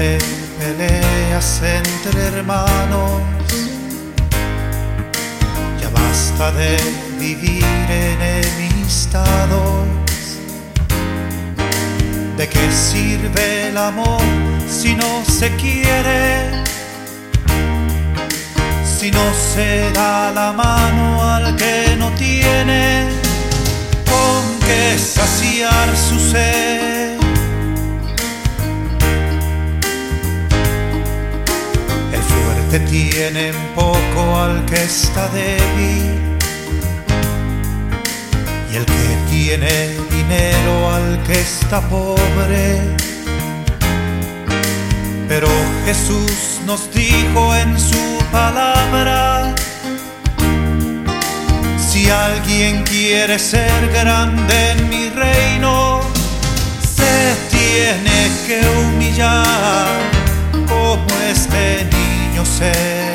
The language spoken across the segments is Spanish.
de peleas entre hermanos, ya basta de vivir enemistados. ¿De qué sirve el amor si no se quiere? Si no se da la mano al que no tiene, El fuerte tiene en poco al que está débil y el que tiene dinero al que está pobre. Pero Jesús nos dijo en su palabra, si alguien quiere ser grande en mi reino, se tiene que humillar como niño ser.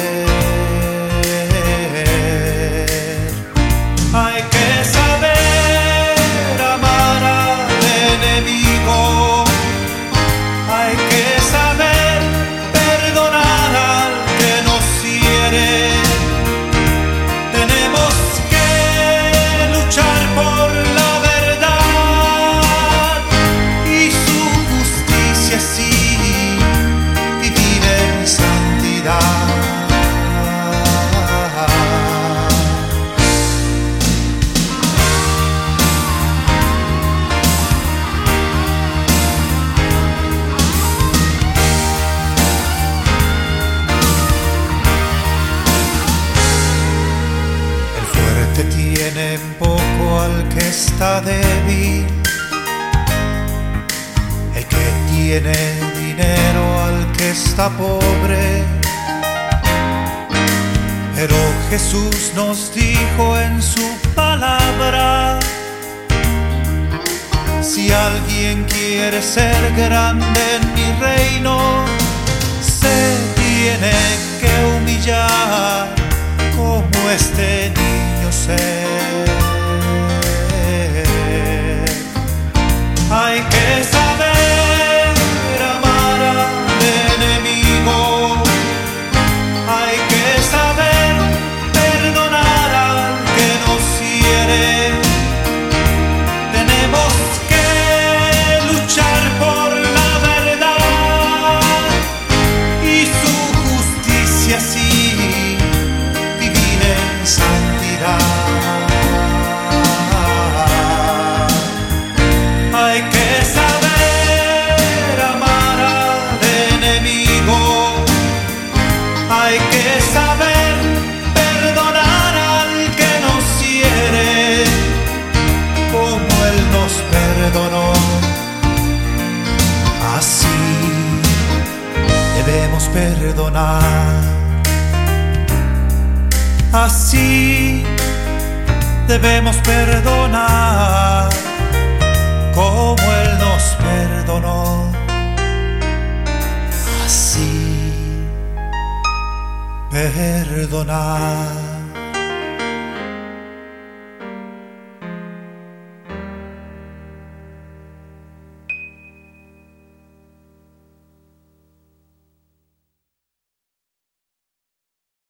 Poco al que está débil. El que tiene dinero al que está pobre. Pero Jesús nos dijo en su palabra, si alguien quiere ser grande en mi reino, se tiene que humillar como este niño ser. Que saber perdonar al que nos hiere, como Él nos perdonó. Así debemos perdonar. Así debemos perdonar, perdonar.